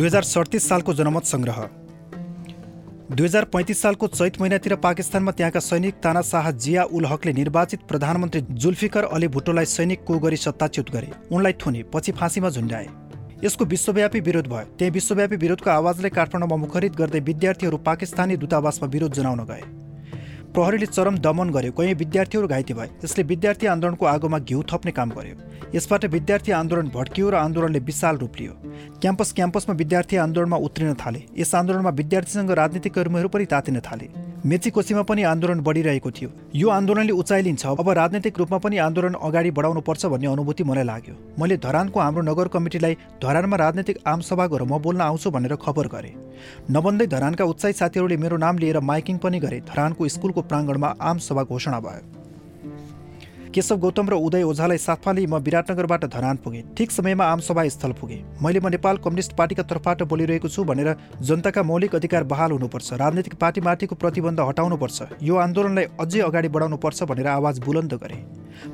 दुई हजार सडतिस सालको जनमत सङ्ग्रह दुई हजार पैँतिस सालको चैत महिनातिर पाकिस्तानमा त्यहाँका सैनिक तानाशाह जिया उल हकले निर्वाचित प्रधानमन्त्री जुल्फिकर अली भुट्टोलाई सैनिक को गरी सत्ताच्युत गरे। उनलाई थुने पछि फाँसीमा झुन्ड्याए यसको विश्वव्यापी विरोध भयो। त्यही विश्वव्यापी विरोधको आवाजले काठमाडौँमा मुखरित गर्दै विद्यार्थीहरू पाकिस्तानी दूतावासमा विरोध जनाउन गए। प्रहरीले चरम दमन गर्यो। कहीँ विद्यार्थीहरू घाइते भए। यसले विद्यार्थी आन्दोलनको आगोमा घिउ थप्ने काम गर्यो। यसबाट विद्यार्थी आन्दोलन भड्कियो र आन्दोलनले विशाल रूप लियो। क्याम्पस क्याम्पसमा विद्यार्थी आन्दोलनमा उत्रिन थाले। यस आन्दोलनमा विद्यार्थीसँग राजनीतिक कर्मीहरू पनि तातिन थाले। मेचीकोसीमा पनि आन्दोलन बढिरहेको थियो। यो आन्दोलनले उचाइ लिन्छ अब राजनैतिक रूपमा पनि आन्दोलन अगाडि बढाउनुपर्छ भन्ने अनुभूति मलाई लाग्यो। मैले धरानको हाम्रो नगर कमिटीलाई धरानमा राजनैतिक आमसभा गर म बोल्न आउँछु भनेर खबर गरेँ। नबन्दै धरानका उत्साही साथीहरूले मेरो नाम लिएर माइकिङ पनि गरे। धरानको स्कुलको प्राङ्गणमा आमसभा घोषणा भयो। केशव गौतम र उदय ओझालाई साथमा लिई म विराटनगरबाट धरान पुगेँ। ठिक समयमा आमसभा स्थल पुगेँ। मैले म नेपाल कम्युनिस्ट पार्टीका तर्फबाट बोलिरहेको छु भनेर जनताका मौलिक अधिकार बहाल हुनुपर्छ। राजनीतिक पार्टीमाथिको प्रतिबन्ध हटाउनुपर्छ। यो आन्दोलनलाई अझै अगाडि बढाउनुपर्छ भनेर आवाज बुलन्द गरे।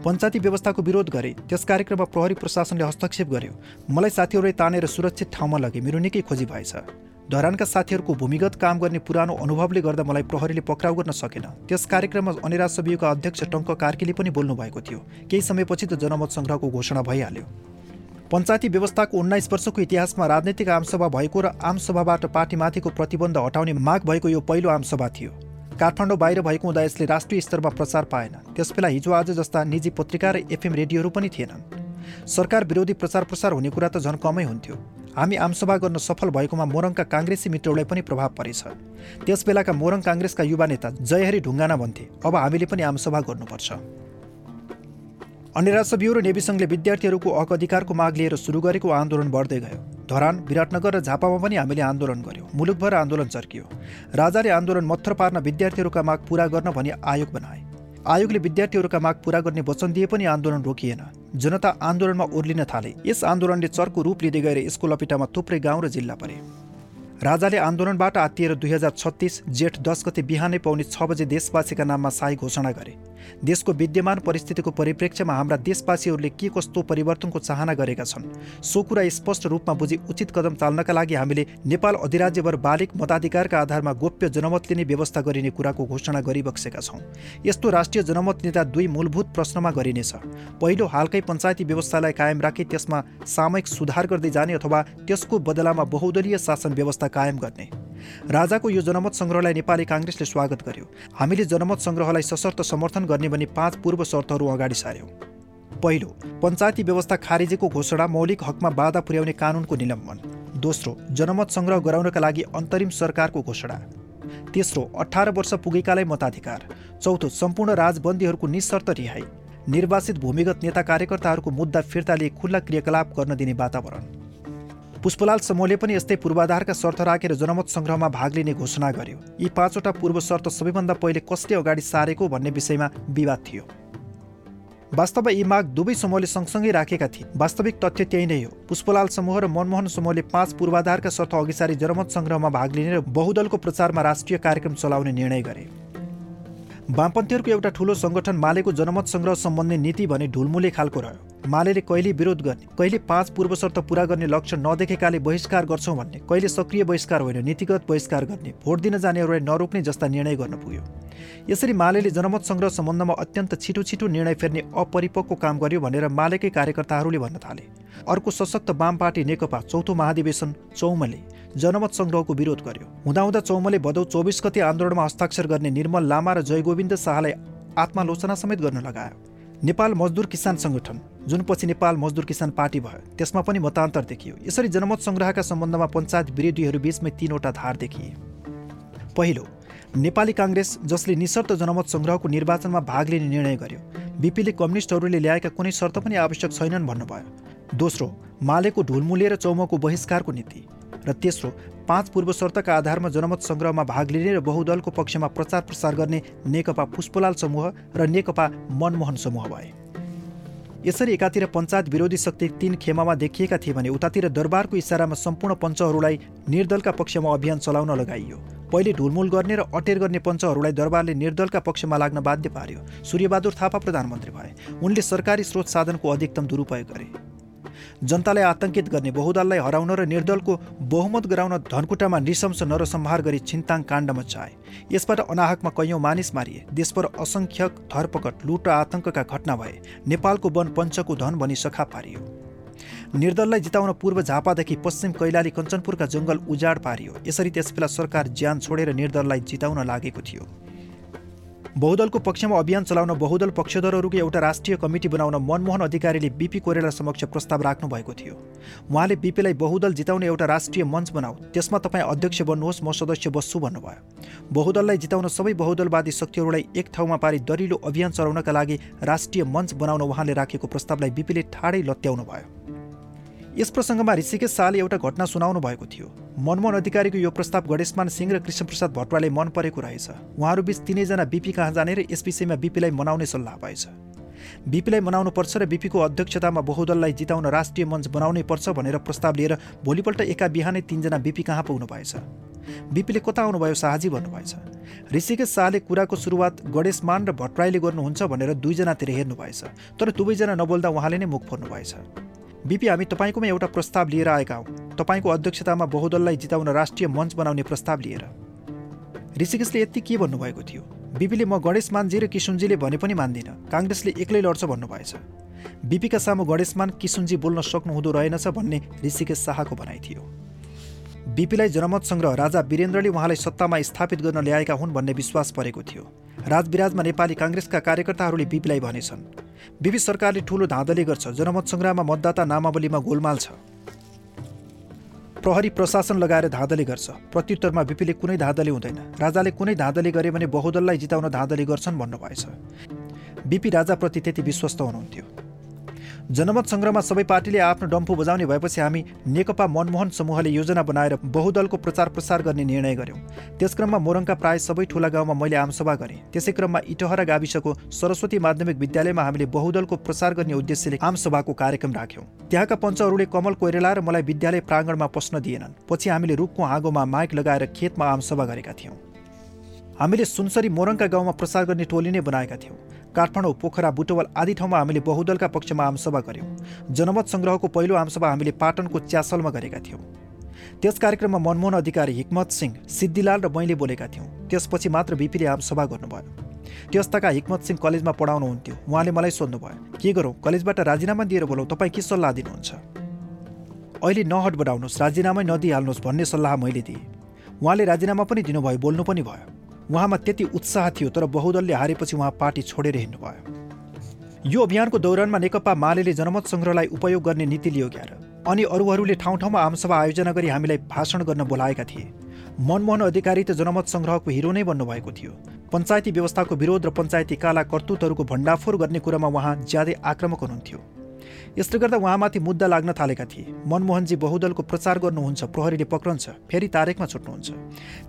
पञ्चायती व्यवस्थाको विरोध गरे। त्यस कार्यक्रममा प्रहरी प्रशासनले हस्तक्षेप गर्यो। मलाई साथीहरूले तानेर सुरक्षित ठाउँमा लगे। मेरो निकै खोजी भएछ। धरानका साथीहरूको भूमिगत काम गर्ने पुरानो अनुभवले गर्दा मलाई प्रहरीले पक्राउ गर्न सकेन। त्यस कार्यक्रममा अनिराज सबियोका अध्यक्ष टङ्क कार्कीले पनि बोल्नु भएको थियो। केही समयपछि त जनमत सङ्ग्रहको घोषणा भइहाल्यो। पञ्चायती व्यवस्थाको उन्नाइस वर्षको इतिहासमा राजनैतिक आमसभा भएको र आमसभाबाट पार्टीमाथिको प्रतिबन्ध हटाउने माग भएको यो पहिलो आमसभा थियो। काठमाडौँ बाहिर भएको हुँदा यसले राष्ट्रिय स्तरमा प्रचार पाएन। त्यसबेला हिजो आज जस्ता निजी पत्रिका र एफएम रेडियोहरू पनि थिएनन्। सरकार विरोधी प्रचार प्रसार हुने कुरा त झन् कमै हुन्थ्यो। हामी आमसभा गर्न सफल भएकोमा मोरङका काङ्ग्रेसी मित्रहरूलाई पनि प्रभाव परेछ। त्यसबेलाका मोरङ काङ्ग्रेसका युवा नेता जयहरी ढुङ्गाना भन्थे अब हामीले पनि आमसभा गर्नुपर्छ। अन्य राज्य र नेवी सङ्घले विद्यार्थीहरूको हक अधिकारको माग लिएर सुरु गरेको आन्दोलन बढ्दै गयो। धरान विराटनगर र झापामा पनि हामीले आन्दोलन गर्यौँ। मुलुकभर आन्दोलन चर्कियो। राजाले आन्दोलन मत्थर पार्न विद्यार्थीहरूका माग पूरा गर्न भनी आयोग बनाए। आयोगले विद्यार्थीहरूका माग पूरा गर्ने वचन दिए पनि आन्दोलन रोकिएन। जनता आन्दोलनमा ओर्लिन थाले। यस आन्दोलनले चर्को रूप लिँदै गएर यसको लपिटामा थुप्रै गाउँ र जिल्ला परे। राजाले आन्दोलनबाट आत्तिएर दुई हजार छत्तिस जेठ दस गते बिहानै पाउने छ बजे देशवासीका नाममा शाही घोषणा गरे। देशको विद्यमान परिस्थितिको परिप्रेक्ष्यमा हाम्रा देशवासीहरूले के कस्तो परिवर्तनको चाहना गरेका छन् सो कुरा स्पष्ट रूपमा बुझी उचित कदम चाल्नका लागि हामीले नेपाल अधिराज्यभर बालिक मताधिकारका आधारमा गोप्य जनमत लिने व्यवस्था गरिने कुराको घोषणा गरिबक्सेका छौँ। यस्तो राष्ट्रिय जनमत नेता दुई मूलभूत प्रश्नमा गरिनेछ। पहिलो हालकै पञ्चायती व्यवस्थालाई कायम राखी त्यसमा सामयिक सुधार गर्दै जाने अथवा त्यसको बदलामा बहुदलीय शासन व्यवस्था कायम गर्ने। राजाको यो जनमत सङ्ग्रहलाई नेपाली काङ्ग्रेसले स्वागत गर्यो। हामीले जनमत सङ्ग्रहलाई सशर्त समर्थन गर्ने भनी पाँच पूर्व शर्तहरू अगाडि सार्यौँ पहिलो पञ्चायती व्यवस्था खारेजीको घोषणा मौलिक हकमा बाधा पुर्याउने कानुनको निलम्बन। दोस्रो जनमत सङ्ग्रह गराउनका लागि अन्तरिम सरकारको घोषणा। तेस्रो अठार वर्ष पुगेकालाई मताधिकार। चौथो सम्पूर्ण राजबन्दीहरूको निशर्त रिहाई। निर्वाचित भूमिगत नेता कार्यकर्ताहरूको मुद्दा फिर्ता लिए खुल्ला क्रियाकलाप गर्न दिने वातावरण। पुष्पलाल समूहले पनि यस्तै पूर्वाधारका शर्त राखेर जनमत सङ्ग्रहमा भाग लिने घोषणा गर्यो। यी पाँचवटा पूर्व शर्त सबैभन्दा पहिले कसले अगाडि सारेको भन्ने विषयमा विवाद थियो। वास्तवमा यी माग दुवै समूहले सँगसँगै राखेका थिए। वास्तविक तथ्य त्यही नै हो। पुष्पलाल समूह र मनमोहन समूहले पाँच पूर्वाधारका शर्त अघि सारी जनमत सङ्ग्रहमा भाग लिने र बहुदलको प्रचारमा राष्ट्रिय कार्यक्रम चलाउने निर्णय गरे। वामपन्थीहरूको एउटा ठुलो सङ्गठन मालेको जनमत सङ्ग्रह सम्बन्धी नीति भने ढुलमुले खालको रह्यो। माले कहिले विरोध गर्ने कहिले पाँच पूर्व शर्त पुरा गर्ने लक्ष्य नदेखेकाले बहिष्कार गर्छौँ भन्ने कहिले सक्रिय बहिष्कार होइन नीतिगत बहिष्कार गर्ने भोट दिन जानेहरूलाई नरोक्ने जस्ता निर्णय गर्न पुग्यो। यसरी माले जनमत सङ्ग्रह सम्बन्धमा अत्यन्त छिटो छिटो निर्णय फेर्ने अपरिपक्व काम गर्यो भनेर मालेकै कार्यकर्ताहरूले भन्न थाले। अर्को सशक्त वाम पार्टी नेकपा चौथो महाधिवेशन चौमले। जनमत सङ्ग्रहको विरोध गर्यो। हुँदाहुँदा चौमले भदौ चौबिस गति आन्दोलनमा हस्ताक्षर गर्ने निर्मल लामा र जयगोविन्द शाहलाई आत्मालोचना समेत गर्न लगायो। नेपाल मजदुर किसान सङ्गठन जुन पछि नेपाल मजदुर किसान पार्टी भयो त्यसमा पनि मतान्तर देखियो। यसरी जनमत सङ्ग्रहका सम्बन्धमा पञ्चायत विरोधीहरू बिचमै तिनवटा धार देखिए। पहिलो नेपाली काङ्ग्रेस जसले निशर्त जनमत सङ्ग्रहको निर्वाचनमा भाग लिने निर्णय गर्यो। बिपीले कम्युनिस्टहरूले ल्याएका कुनै शर्त पनि आवश्यक छैनन् भन्नुभयो। दोस्रो मालेको ढुलमुले र चौमको बहिष्कारको नीति। र तेस्रो पाँच पूर्व शर्तका आधारमा जनमत सङ्ग्रहमा भाग लिने र बहुदलको पक्षमा प्रचार प्रसार गर्ने नेकपा पुष्पलाल समूह र नेकपा मनमोहन समूह भए। यसरी एकातिर पञ्चायत विरोधी शक्ति तीन खेमामा देखिएका थिए भने उतातिर दरबारको इसारामा सम्पूर्ण पञ्चहरूलाई निर्दलका पक्षमा अभियान चलाउन लगाइयो। पहिले ढुलमुल गर्ने र अटेर गर्ने पञ्चहरूलाई दरबारले निर्दलका पक्षमा लाग्न बाध्य पार्यो। सूर्यबहादुर थापा प्रधानमन्त्री भए। उनले सरकारी स्रोत साधनको अधिकतम दुरुपयोग गरे। जनतालाई आतंकित गर्ने बहुदललाई हराउन र निर्दलको बहुमत गराउन धनकुटामा नृशंस नरसंहार गरी छिन्ताङ काण्ड मचाए यसबाट अनाहकमा कैयौँ मानिस मारिए। देशभर असङ्ख्यक धरपकड लुट र आतङ्कका घटना भए। नेपालको वन पञ्चको धन भनी सखा पारियो। निर्दललाई जिताउन पूर्व झापादेखि पश्चिम कैलाली कञ्चनपुरका जङ्गल उजाड पारियो। यसरी त्यसबेला सरकार ज्यान छोडेर निर्दललाई जिताउन लागेको थियो। बहुदलको पक्षमा अभियान चलाउन बहुदल पक्षधरहरूको एउटा राष्ट्रिय कमिटी बनाउन मनमोहन अधिकारीले बिपी कोरेला समक्ष प्रस्ताव राख्नु भएको थियो। उहाँले बिपीलाई बहुदल जिताउने एउटा राष्ट्रिय मञ्च बनाऊ त्यसमा तपाईँ अध्यक्ष बन्नुहोस् म सदस्य बस्छु भन्नुभयो। बहुदललाई जिताउन सबै बहुदलवादी शक्तिहरूलाई एक ठाउँमा पारी दरिलो अभियान चलाउनका लागि राष्ट्रिय मञ्च बनाउन उहाँले राखेको प्रस्तावलाई बिपीले ठाडै लत्याउनु भयो यस प्रसङ्गमा ऋषिकेश शाहले एउटा घटना सुनाउनु भएको थियो। मनमोहन अधिकारीको यो प्रस्ताव गणेशमान सिंह र कृष्णप्रसाद भट्टराले मन परेको रहेछ। उहाँहरू बिच तिनैजना बिपी कहाँ जाने र यस विषयमा बिपीलाई मनाउने सल्लाह भएछ। बिपीलाई मनाउनु पर्छ र बिपीको अध्यक्षतामा बहुदललाई जिताउन राष्ट्रिय मञ्च बनाउनै पर्छ भनेर प्रस्ताव लिएर भोलिपल्ट एका बिहानै तिनजना बिपी कहाँ पुग्नु भएछ। बिपीले कता आउनुभयो शाहजी भन्नुभएछ। ऋषिकेश शाहले कुराको सुरुवात गणेशमान र भट्टराईले गर्नुहुन्छ भनेर दुईजनातिर हेर्नुभएछ तर दुवैजना नबोल्दा उहाँले नै मुख फोर्नुभएछ। बिपी हामी तपाईँकोमा एउटा प्रस्ताव लिएर आएका हौँ। तपाईँको अध्यक्षतामा बहुदललाई जिताउन राष्ट्रिय मञ्च बनाउने प्रस्ताव लिएर। ऋषिकेशले यति के भन्नुभएको थियो? बिपीले म गणेश मानजी र किसुनजीले भने पनि मान्दिनँ। काङ्ग्रेसले एक्लै लड्छ भन्नुभएछ। बिपीका सामु गणेशमान किसुनजी बोल्न सक्नुहुँदो रहेनछ भन्ने ऋषिकेश शाहको भनाइ थियो। बिपीलाई जनमत सङ्ग्रह राजा वीरेन्द्रले उहाँलाई सत्तामा स्थापित गर्न ल्याएका हुन् भन्ने विश्वास परेको थियो। राजविराजमा नेपाली काङ्ग्रेसका कार्यकर्ताहरूले बिपीलाई भनेछन् बिपी सरकारले ठूलो धाँधली गर्छ जनमत सङ्ग्रहमा मतदाता नामावलीमा गोलमाल छ। प्रहरी प्रशासन लगाएर धाँधली गर्छ प्रत्युत्तरमा बिपीले कुनै धाँधली हुँदैन। राजाले कुनै धाँधली गरे भने बहुदललाई जिताउन धाँधली गर्छन् भन्नुभएछ। बिपी राजाप्रति त्यति विश्वस्त हुनुहुन्थ्यो। जनमत सङ्ग्रहमा सबै पार्टीले आफ्नो डम्फु बजाउने भएपछि हामी नेकपा मनमोहन समूहले योजना बनाएर बहुदलको प्रचार प्रसार गर्ने निर्णय गऱ्यौँ त्यस क्रममा मोरङका प्राय सबै ठुला गाउँमा मैले आमसभा गरेँ। त्यसै क्रममा इटहरा गाविसको सरस्वती माध्यमिक विद्यालयमा हामीले बहुदलको प्रसार गर्ने उद्देश्यले आमसभाको कार्यक्रम राख्यौँ। त्यहाँका पञ्चहरूले कमल कोइरेला र मलाई विद्यालय प्राङ्गणमा पस्न दिएनन्। पछि हामीले रुखको हाँगोमा माइक लगाएर खेतमा आमसभा गरेका थियौँ। हामीले सुनसरी मोरङका गाउँमा प्रसार गर्ने टोली नै बनाएका थियौँ। काठमाडौँ पोखरा बुटवल आदि ठाउँमा हामीले बहुदलका पक्षमा आमसभा गऱ्यौँ जनमत सङ्ग्रहको पहिलो आमसभा हामीले पाटनको च्यासलमा गरेका थियौँ। त्यस कार्यक्रममा मनमोहन अधिकारी हिक्मत सिंह सिद्धिलाल र मैले बोलेका थियौँ। त्यसपछि मात्र बिपीले आमसभा गर्नुभयो। त्यस्ताका हिक्मत सिंह कलेजमा पढाउनुहुन्थ्यो उहाँले मलाई सोध्नुभयो के गरौँ? कलेजबाट राजीनामा दिएर बोलाउँ तपाईँ के सल्लाह दिनुहुन्छ? अहिले नहट बढाउनुहोस् राजीनामै नदिइहाल्नुहोस् भन्ने सल्लाह मैले दिएँ। उहाँले राजीनामा पनि दिनुभयो बोल्नु पनि भयो। उहाँमा त्यति उत्साह थियो तर बहुदलले हारेपछि उहाँ पार्टी छोडेर हिँड्नुभयो। यो अभियानको दौरानमा नेकपा माले जनमत सङ्ग्रहलाई उपयोग गर्ने नीति लियो ग्यार अनि अरूहरूले ठाउँ ठाउँमा आमसभा आयोजना गरी हामीलाई भाषण गर्न बोलाएका थिए। मनमोहन अधिकारी त जनमत सङ्ग्रहको हिरो नै बन्नुभएको थियो। पञ्चायती व्यवस्थाको विरोध र पञ्चायती काला कर्तुतहरूको भण्डाफोर गर्ने कुरामा उहाँ ज्यादै आक्रमक हुनुहुन्थ्यो। यसले गर्दा उहाँमाथि मुद्दा लाग्न थालेका थिए। मनमोहनजी बहुदलको प्रचार गर्नुहुन्छ प्रहरीले पक्रन्छ फेरि तारेकमा छुट्नुहुन्छ।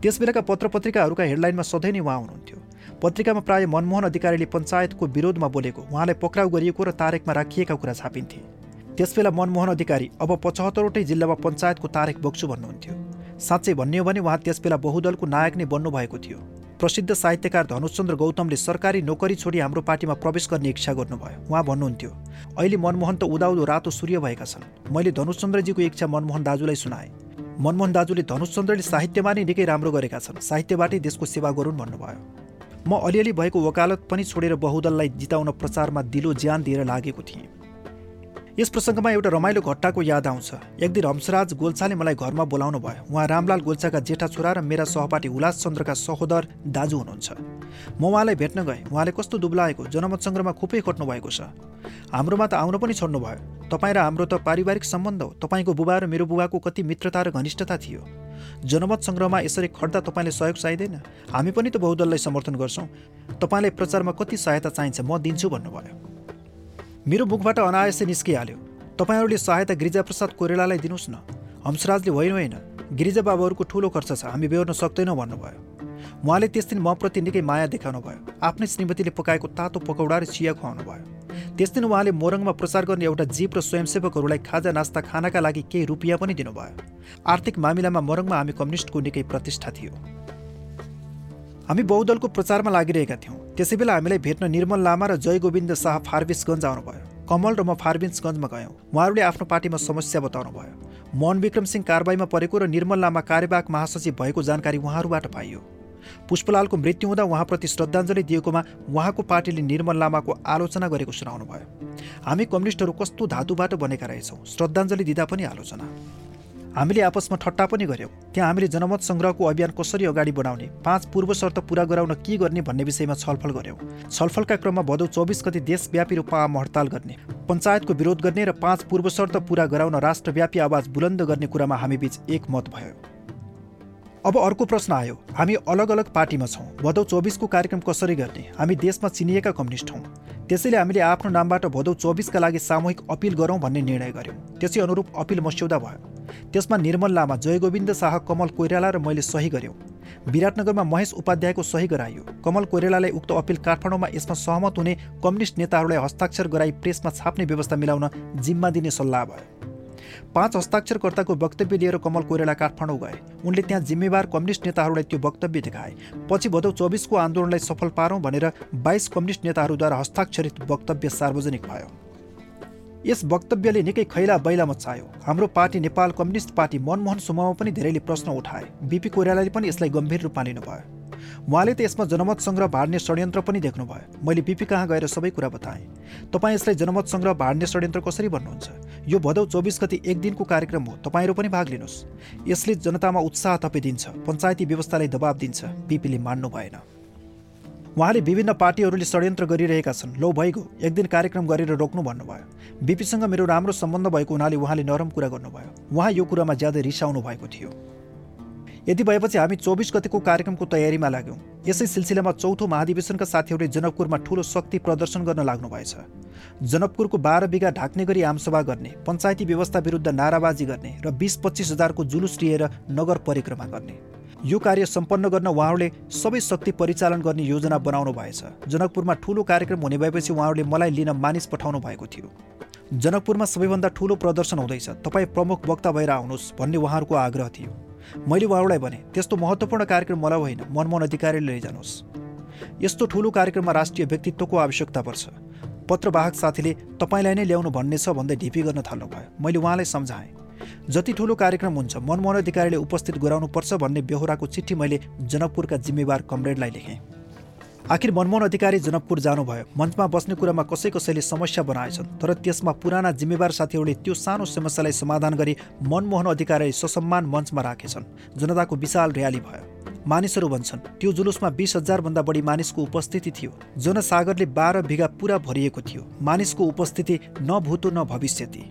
त्यसबेलाका पत्र पत्रिकाहरूका हेडलाइनमा सधैँ नै उहाँ हुनुहुन्थ्यो। पत्रिकामा प्राय मनमोहन अधिकारीले पञ्चायतको विरोधमा बोलेको उहाँलाई पक्राउ गरिएको र तारेकमा राखिएका कुरा छापिन्थे। त्यसबेला मनमोहन अधिकारी अब पचहत्तरवटै जिल्लामा पञ्चायतको तारेक बोक्छु भन्नुहुन्थ्यो। साँच्चै भन्ने हो भने उहाँ त्यसबेला बहुदलको नायक नै बन्नुभएको थियो। प्रसिद्ध साहित्यकार धनुषचन्द्र गौतमले सरकारी नोकरी छोडी हाम्रो पार्टीमा प्रवेश गर्ने इच्छा गर्नुभयो। उहाँ भन्नुहुन्थ्यो अहिले मनमोहन त उदाउदो रातो सूर्य भएका छन्। मैले धनुषचन्द्रजीको इच्छा मनमोहन दाजुलाई सुनाएँ। मनमोहन दाजुले धनुषचन्द्रले साहित्यमा नै निकै राम्रो गरेका छन्। साहित्यबाटै देशको सेवा गरून् भन्नुभयो। म अलिअलि भएको वकालत पनि छोडेर बहुदललाई जिताउन प्रचारमा दिलो ज्यान दिएर लागेको थिएँ। यस प्रसङ्गमा एउटा रमाइलो घटनाको याद आउँछ। एक दिन हंसराज गोल्छाले मलाई घरमा बोलाउनु भयो। उहाँ रामलाल गोल्छाका जेठा छोरा र मेरा सहपाठी हुलास चन्द्रका सहोदर दाजु हुनुहुन्छ। म उहाँलाई भेट्न गएँ। उहाँले कस्तो दुब्लाएको जनमत सङ्ग्रहमा खुबै खट्नु भएको छ। हाम्रोमा त आउन पनि छोड्नु भयो तपाईँ र हाम्रो त पारिवारिक सम्बन्ध हो। तपाईँको बुबा र मेरो बुबाको कति मित्रता र घनिष्ठता थियो। जनमत सङ्ग्रहमा यसरी खट्दा तपाईँले सहयोग चाहिँदैन? हामी पनि त बहुदललाई समर्थन गर्छौँ। तपाईँलाई प्रचारमा कति सहायता चाहिन्छ म दिन्छु भन्नुभयो। मेरो मुखबाट अनायासै निस्किहाल्यो। तपाईँहरूले सहायता गिरिजाप्रसाद कोइरालालाई दिनुहोस् न। हंसराजले होइन होइन गिरिजा बाबुहरूको ठुलो खर्च छ हामी बेहोर्न सक्दैनौँ भन्नुभयो। उहाँले त्यस दिन मप्रति निकै माया देखाउनु भयो। आफ्नै श्रीमतीले पकाएको तातो पकौडा र चिया खुवाउनु भयो त्यस दिन उहाँले मोरङमा प्रचार गर्ने एउटा जीप र स्वयंसेवकहरूलाई खाजा नास्ता खानाका लागि केही रुपियाँ पनि दिनुभयो। आर्थिक मामिलामा मोरङमा हामी कम्युनिस्टको निकै प्रतिष्ठा थियो। हामी बहुदलको प्रचारमा लागिरहेका थियौँ। त्यसै बेला हामीलाई भेट्न निर्मल लामा र जय गोविन्द शाह फारबिसगञ्ज आउनुभयो। कमल र म फारबिन्सगञ्जमा गयौँ। उहाँहरूले आफ्नो पार्टीमा समस्या बताउनु भयो मोहन विक्रम सिंह कारबाहीमा परेको र निर्मल लामा कार्यवाहक महासचिव भएको जानकारी उहाँहरूबाट पाइयो। पुष्पलालको मृत्यु हुँदा उहाँप्रति श्रद्धाञ्जली दिएकोमा उहाँको पार्टीले निर्मल लामाको आलोचना गरेको सुनाउनु भयो हामी कम्युनिस्टहरू कस्तो धातुबाट बनेका रहेछौँ? श्रद्धाञ्जली दिँदा पनि आलोचना। हामीले आपसमा ठट्टा पनि गऱ्यौँ त्यहाँ हामीले जनमत सङ्ग्रहको अभियान कसरी अगाडि बढाउने पाँच पूर्व शर्त पुरा गराउन के गर्ने भन्ने विषयमा छलफल गऱ्यौँ छलफलका क्रममा भदौ चौबिस गति देशव्यापी रूपमा आम हडताल गर्ने पञ्चायतको विरोध गर्ने र पाँच पूर्व शर्त पुरा गराउन राष्ट्रव्यापी आवाज बुलन्द गर्ने कुरामा हामी बीच एकमत भयो। अब अर्को प्रश्न आयो। हामी अलग अलग पार्टीमा छौँ। भदौ चौबिसको कार्यक्रम कसरी गर्ने? हामी देशमा चिनिएका कम्युनिस्ट हौँ। त्यसैले हामीले आफ्नो नामबाट भदौ चौबिसका लागि सामूहिक अपिल गरौँ भन्ने निर्णय गर्यौँ। त्यसै अनुरूप अपिल मस्यौदा भयो। त्यसमा निर्मल लामा जयगोविन्द शाह कमल कोइराला र मैले सही गऱ्यौँ विराटनगरमा महेश उपाध्यायको सही गराइयो। कमल कोइरालालाई उक्त अपिल काठमाडौँमा यसमा सहमत हुने कम्युनिस्ट नेताहरूलाई हस्ताक्षर गराई प्रेसमा छाप्ने व्यवस्था मिलाउन जिम्मा दिने सल्लाह भयो। पाँच हस्ताक्षरकर्ताको वक्तव्य लिएर कमल कोइराला काठमाडौँ गए। उनले त्यहाँ जिम्मेवार कम्युनिस्ट नेताहरूलाई त्यो वक्तव्य देखाए। पछि भदौ चौबिसको आन्दोलनलाई सफल पारौँ भनेर बाइस कम्युनिस्ट नेताहरूद्वारा हस्ताक्षरित वक्तव्य सार्वजनिक भयो। यस वक्तव्यले निकै खैला बैला मचायो हाम्रो party Nepal Communist Party Manmohan सुमामा पनि धेरैले प्रश्न उठाए। बिपी कोइरालाले पनि यसलाई गम्भीर रूपमा लिनुभयो। उहाँले त यसमा जनमत सङ्ग्रह भाड्ने षड्यन्त्र पनि देख्नुभयो। मैले बिपी कहाँ गएर सबै कुरा बताएँ? तपाईँ यसलाई जनमत सङ्ग्रह भाड्ने षड्यन्त्र कसरी भन्नुहुन्छ? यो भदौ चौबिस गति एक दिनको कार्यक्रम हो तपाईँहरू पनि भाग लिनुहोस्। यसले जनतामा उत्साह थपिदिन्छ पञ्चायती व्यवस्थालाई दबाब दिन्छ बिपीले मान्नु भएन। उहाँले विभिन्न पार्टीहरूले षड्यन्त्र गरिरहेका छन्। लौ भइगयो एक दिन कार्यक्रम गरेर रोक्नु भन्नुभयो। बिपीसँग मेरो राम्रो सम्बन्ध भएको हुनाले उहाँले नरम कुरा गर्नुभयो। उहाँ यो कुरामा ज्यादै रिसाउनु भएको थियो। यति भएपछि हामी चौबिस गतिको कार्यक्रमको तयारीमा लाग्यौँ। यसै सिलसिलामा चौथो महाधिवेशनका साथीहरूले जनकपुरमा ठूलो शक्ति प्रदर्शन गर्न लाग्नुभएछ। जनकपुरको बाह्र बिघा ढाक्ने गरी आमसभा गर्ने पञ्चायती व्यवस्था विरुद्ध नाराबाजी गर्ने र बिस पच्चिस हजारको जुलुस लिएर नगर परिक्रमा गर्ने। यो कार्य सम्पन्न गर्न उहाँहरूले सबै शक्ति परिचालन गर्ने योजना बनाउनु भएछ। जनकपुरमा ठूलो कार्यक्रम हुने भएपछि उहाँहरूले मलाई लिन मानिस पठाउनु भएको थियो। जनकपुरमा सबैभन्दा ठूलो प्रदर्शन हुँदैछ। तपाईँ प्रमुख वक्ता भएर आउनुहोस् भन्ने उहाँहरूको आग्रह थियो। मैले उहाँहरूलाई भने त्यस्तो महत्त्वपूर्ण कार्यक्रम मलाई होइन मनमोहन अधिकारीले लैजानुहोस् यस्तो ठुलो कार्यक्रममा राष्ट्रिय व्यक्तित्वको आवश्यकता पर्छ। पत्रवाहक साथीले तपाईँलाई नै ल्याउनु भन्ने छ भन्दै ढिपी गर्न थाल्नुभयो। मैले उहाँलाई सम्झाएँ। जति ठुलो कार्यक्रम हुन्छ मनमोहन अधिकारीले उपस्थित गराउनुपर्छ भन्ने बेहोराको चिठी मैले जनकपुरका जिम्मेवार कमरेडलाई लेखेँ। आखिर मनमोहन अधिकारी जनकपुर जानुभयो। मञ्चमा बस्ने कुरामा कसै कसैले समस्या बनाएछन् तर त्यसमा पुराना जिम्मेवार साथीहरूले त्यो सानो समस्यालाई समाधान गरी मनमोहन अधिकारीलाई ससम्मान मञ्चमा राखेछन्। जनताको विशाल र्याली भयो। मानिसहरू भन्छन् त्यो जुलुसमा बिस हजारभन्दा बढी मानिसको उपस्थिति थियो। जनसागरले बाह्र बिघा पुरा भरिएको थियो। मानिसको उपस्थिति न भूतो न भविष्यति।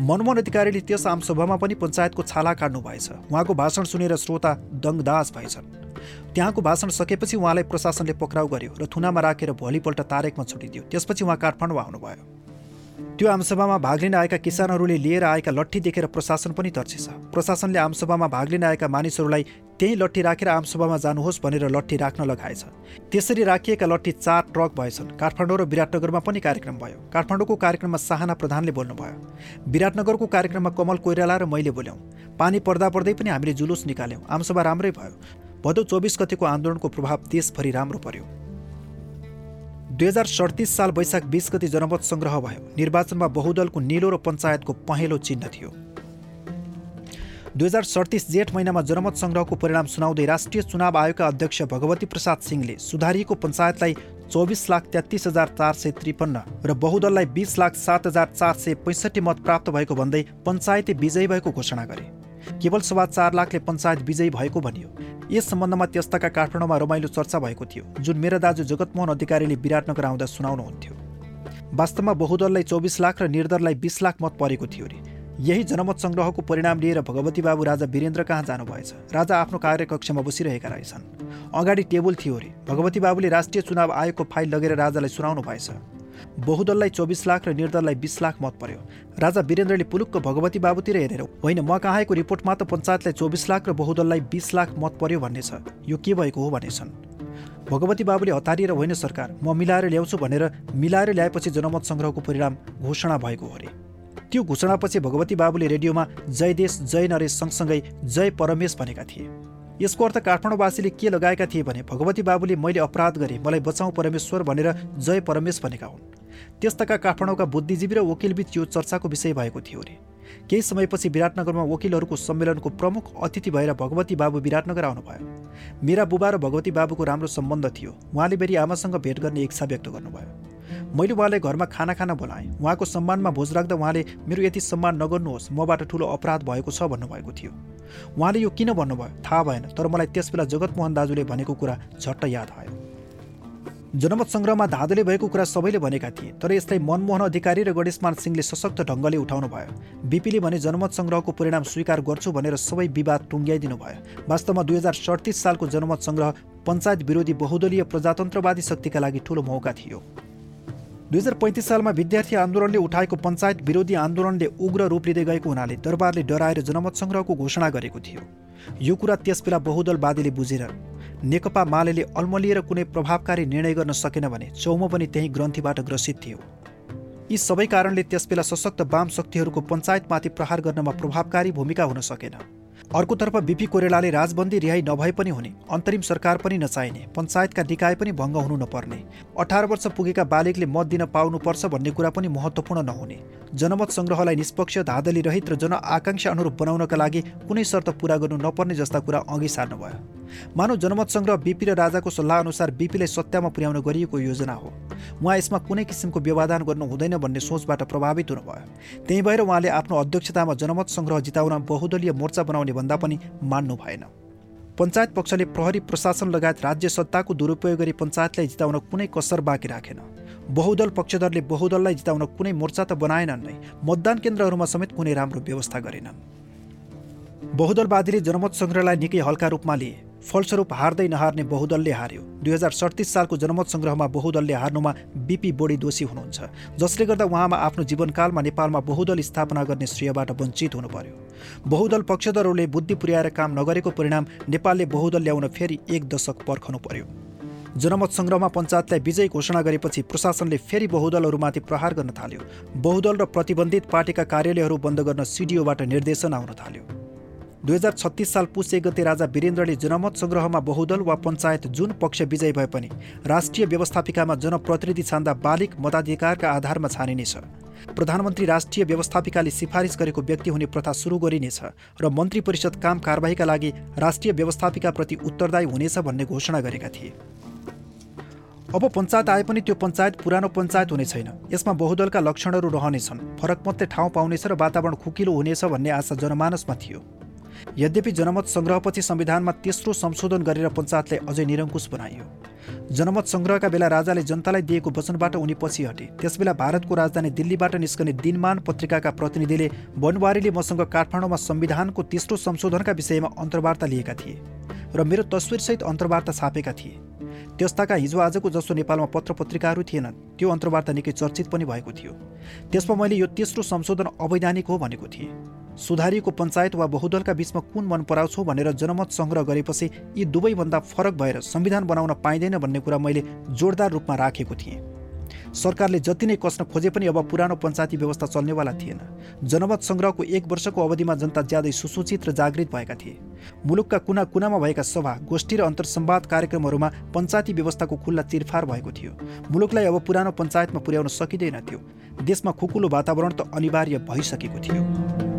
मनमोहन अधिकारीले त्यस आमसभामा पनि पञ्चायतको छाला काट्नु भएछ। उहाँको भाषण सुनेर श्रोता दङदास भएछन्। त्यहाँको भाषण सकेपछि उहाँलाई प्रशासनले पक्राउ गर्यो र थुनामा राखेर भोलिपल्ट तारेकमा छुटिदियो। त्यसपछि उहाँ काठमाडौँ आउनुभयो। त्यो आमसभामा भाग लिन आएका किसानहरूले लिएर आएका लट्ठी देखेर प्रशासन पनि तर्सेछ। प्रशासनले आमसभामा भाग लिन आएका मानिसहरूलाई त्यही लट्ठी राखेर आमसभामा जानुहोस् भनेर लट्ठी राख्न लगाएछ। त्यसरी राखिएका लट्ठी चार ट्रक भएछन्। काठमाडौँ र विराटनगरमा पनि कार्यक्रम भयो। काठमाडौँको कार्यक्रममा साहना प्रधानले बोल्नुभयो विराटनगरको कार्यक्रममा कमल कोइराला र मैले बोल्यौँ। पानी पर्दा पर्दै पनि हामीले जुलुस निकाल्यौँ। आमसभा राम्रै भयो। भदौ चौबिस गतिको आन्दोलनको प्रभाव देशभरि राम्रो पर्यो। दुई हजार सडतिस साल वैशाख बिस गति जनमत सङ्ग्रह भयो। निर्वाचनमा बहुदलको निलो र पञ्चायतको पहेँलो चिन्ह थियो। दुई हजार सडतिस जेठ महिनामा जनमत सङ्ग्रहको परिणाम सुनाउँदै राष्ट्रिय चुनाव आयोगका अध्यक्ष भगवती प्रसाद सिंहले सुधारिएको पञ्चायतलाई चौबिस लाख तेत्तिस हजार चार सय त्रिपन्न र बहुदललाई बिस लाख सात हजार चार सय पैँसठी मत प्राप्त भएको भन्दै पञ्चायती विजयी भएको घोषणा गरे। केवल सभा चार लाखले पञ्चायत विजयी भएको भनियो। यस सम्बन्धमा त्यस्ताका काठमाडौँमा रमाइलो चर्चा भएको थियो जुन मेरा दाजु जगतमोहन अधिकारीले विराटनगर आउँदा सुनाउनुहुन्थ्यो। वास्तवमा बहुदललाई चौबिस लाख र निर्दललाई बिस लाख मत परेको थियो अरे यही जनमत सङ्ग्रहको परिणाम लिएर भगवती बाबु राजा वीरेन्द्र कहाँ जानुभएछ? राजा आफ्नो कार्यकक्षमा बसिरहेका रहेछन्। अगाडि टेबल थियो अरे भगवती बाबुले राष्ट्रिय चुनाव आयोगको फाइल लगेर राजालाई सुनाउनु भएछ। बहुदललाई चौबिस लाख र निर्दललाई बिस लाख मत पर्यो। राजा वीरेन्द्रले पुलुक्क भगवती बाबुतिर हेरेर होइन म कहाँ आएको रिपोर्टमा त पञ्चायतलाई चौबिस लाख र बहुदललाई बिस लाख मत पर्यो भन्ने छ। यो के भएको हो? भनेछन्। भगवती बाबुले हतारिएर होइन सरकार म मिलाएर ल्याउँछु भनेर मिलाएर ल्याएपछि जनमत सङ्ग्रहको परिणाम घोषणा भएको हो अरे। त्यो घोषणापछि भगवती बाबुले रेडियोमा जय देश जय नरेश सँगसँगै जय परमेश भनेका थिए। यसको अर्थ काठमाडौँवासीले के लगाएका थिए भने भगवती बाबुले मैले अपराध गरेँ मलाई बचाउँ परमेश्वर भनेर जय परमेश भनेका हुन्। त्यस्ताका काठमाडौँका बुद्धिजीवी र वकिलबीच यो चर्चाको विषय भएको थियो अरे केही समयपछि विराटनगरमा वकिलहरूको सम्मेलनको प्रमुख अतिथि भएर भगवती बाबु विराटनगर आउनुभयो। मेरा बुबा र भगवती बाबुको राम्रो सम्बन्ध थियो। उहाँले मेरी आमासँग भेट गर्ने इच्छा व्यक्त गर्नुभयो। मैले उहाँलाई घरमा खाना खान बोलाएँ। उहाँको सम्मानमा भोज राख्दा उहाँले मेरो यति सम्मान नगर्नुहोस् मबाट ठुलो अपराध भएको छ भन्नुभएको थियो। उहाँले यो किन भन्नुभयो? थाहा भएन तर मलाई त्यसबेला जगतमोहन दाजुले भनेको कुरा झट्ट याद आयो। जनमत सङ्ग्रहमा धाँधले भएको कुरा सबैले भनेका थिए तर यसलाई मनमोहन अधिकारी र गणेशमान सिंहले सशक्त ढङ्गले उठाउनु भयो बिपीले भने जनमत सङ्ग्रहको परिणाम स्वीकार गर्छु भनेर सबै विवाद टुङ्ग्याइदिनु भयो। वास्तवमा दुई हजार सडतिस सालको जनमत सङ्ग्रह पञ्चायत विरोधी बहुदलीय प्रजातन्त्रवादी शक्तिका लागि ठूलो मौका थियो। दुई हजार पैँतिस सालमा विद्यार्थी आन्दोलनले उठाएको पञ्चायत विरोधी आन्दोलनले उग्र रूप लिँदै गएको हुनाले दरबारले डराएर जनमत सङ्ग्रहको घोषणा गरेको थियो। यो कुरा त्यसबेला बहुदलवादीले बुझेर नेकपा माले अल्मलिएर कुनै प्रभावकारी निर्णय गर्न सकेन भने चौमो पनि त्यही ग्रन्थीबाट ग्रसित थियो। यी सबै कारणले त्यसबेला सशक्त वाम शक्तिहरूको पञ्चायतमाथि प्रहार गर्नमा प्रभावकारी भूमिका हुन सकेन। अर्कोतर्फ बिपी कोरेलाले राजबन्दी रिहाई नभए पनि हुने अन्तरिम सरकार पनि नचाहिने पञ्चायतका निकाय पनि भङ्ग हुनु नपर्ने अठार वर्ष पुगेका बालिकले मत दिन पाउनुपर्छ भन्ने कुरा पनि महत्त्वपूर्ण नहुने जनमत सङ्ग्रहलाई निष्पक्ष धाँधली रहित र जनआकाङ्क्षा अनुरूप बनाउनका लागि कुनै शर्त पुरा गर्नु नपर्ने जस्ता कुरा अघि सार्नुभयो। मानव जनमत सङ्ग्रह बिपी र राजाको सल्लाह अनुसार बिपीलाई सत्यामा पुर्याउन गरिएको योजना हो। उहाँ यसमा कुनै किसिमको व्यवधान गर्नु हुँदैन भन्ने सोचबाट प्रभावित हुनुभयो। त्यही भएर उहाँले आफ्नो अध्यक्षतामा जनमत सङ्ग्रह जिताउन बहुदलीय मोर्चा बनाउने भन्दा पनि मान्नु भएन। पञ्चायत पक्षले प्रहरी प्रशासन लगायत राज्य सत्ताको दुरुपयोग गरी पञ्चायतलाई जिताउन कुनै कसर बाँकी राखेन। बहुदल पक्षधरले बहुदललाई जिताउन कुनै मोर्चा त बनाएनन् नै मतदान केन्द्रहरूमा समेत कुनै राम्रो व्यवस्था गरेनन्। बहुदलवादीले जनमत सङ्ग्रहलाई निकै हल्का रूपमा लिए। फलस्वरूप हार्दै नहार्ने बहुदलले हार्यो। दुई हजार सडतिस सालको जनमत सङ्ग्रहमा बहुदलले हार्नुमा बिपी बढी दोषी हुनुहुन्छ जसले गर्दा उहाँमा आफ्नो जीवनकालमा नेपालमा बहुदल स्थापना गर्ने श्रेयबाट वञ्चित हुनु पर्यो। बहुदल पक्षधरहरूले बुद्धि पुर्याएर काम नगरेको परिणाम नेपालले बहुदल ल्याउन फेरि एक दशक पर्खनु पर्यो। जनमत सङ्ग्रहमा पञ्चायतलाई विजय घोषणा गरेपछि प्रशासनले फेरि बहुदलहरूमाथि प्रहार गर्न थाल्यो। बहुदल र प्रतिबन्धित पार्टीका कार्यालयहरू बन्द गर्न सिडिओबाट निर्देशन आउन थाल्यो। दुई हजार छत्तिस साल पुस एक गते राजा वीरेन्द्रले जनमत सङ्ग्रहमा बहुदल वा पञ्चायत जुन पक्ष विजय भए पनि राष्ट्रिय व्यवस्थापिकामा जनप्रतिनिधि छान्दा बालिक मताधिकारका आधारमा छानिनेछ। प्रधानमन्त्री राष्ट्रिय व्यवस्थापिकाले सिफारिस गरेको व्यक्ति हुने प्रथा सुरु गरिनेछ र मन्त्री परिषद काम कारवाहीका लागि राष्ट्रिय व्यवस्थापिकाप्रति उत्तरदायी हुनेछ भन्ने घोषणा गरेका थिए। अब पञ्चायत आए पनि त्यो पञ्चायत पुरानो पञ्चायत हुने छैन। यसमा बहुदलका लक्षणहरू रहनेछन् फरक मात्रै ठाउँ पाउनेछ र वातावरण खुकिलो हुनेछ भन्ने आशा जनमानसमा थियो। यद्यपि जनमत सङ्ग्रहपछि संविधानमा तेस्रो संशोधन गरेर पञ्चायतलाई अझै निरङ्कुश बनाइयो जनमत सङ्ग्रहका बेला राजाले जनतालाई दिएको वचनबाट उनी पछि हटे। त्यसबेला भारतको राजधानी दिल्लीबाट निस्कने दिनमान पत्रिकाका प्रतिनिधिले बनवारीले मसँग काठमाडौँमा संविधानको तेस्रो संशोधनका विषयमा अन्तर्वार्ता लिएका थिए र मेरो तस्विरसहित अन्तर्वार्ता छापेका थिए। त्यस्ताका हिजो आजको जसो नेपालमा पत्र पत्रिकाहरू थिएनन् त्यो अन्तर्वार्ता निकै चर्चित पनि भएको थियो। त्यसमा मैले यो तेस्रो संशोधन अवैधानिक हो भनेको थिएँ। सुधारिएको पञ्चायत वा बहुदलका बीचमा कुन मन पराउँछौ भनेर जनमत सङ्ग्रह गरेपछि यी दुवैभन्दा फरक भएर संविधान बनाउन पाइँदैन भन्ने कुरा मैले जोरदार रूपमा राखेको थिएँ। सरकारले जति नै कस्न खोजे पनि अब पुरानो पञ्चायती व्यवस्था चल्नेवाला थिएन। जनमत सङ्ग्रहको एक वर्षको अवधिमा जनता ज्यादै सुसूचित र जागृत भएका थिए। मुलुकका कुना कुनामा भएका सभा गोष्ठी र अन्तर्सम्वाद कार्यक्रमहरूमा पञ्चायती व्यवस्थाको खुल्ला चिरफार भएको थियो। मुलुकलाई अब पुरानो पञ्चायतमा पुर्याउन सकिँदैन थियो। देशमा खुकुलो वातावरण त अनिवार्य भइसकेको थियो।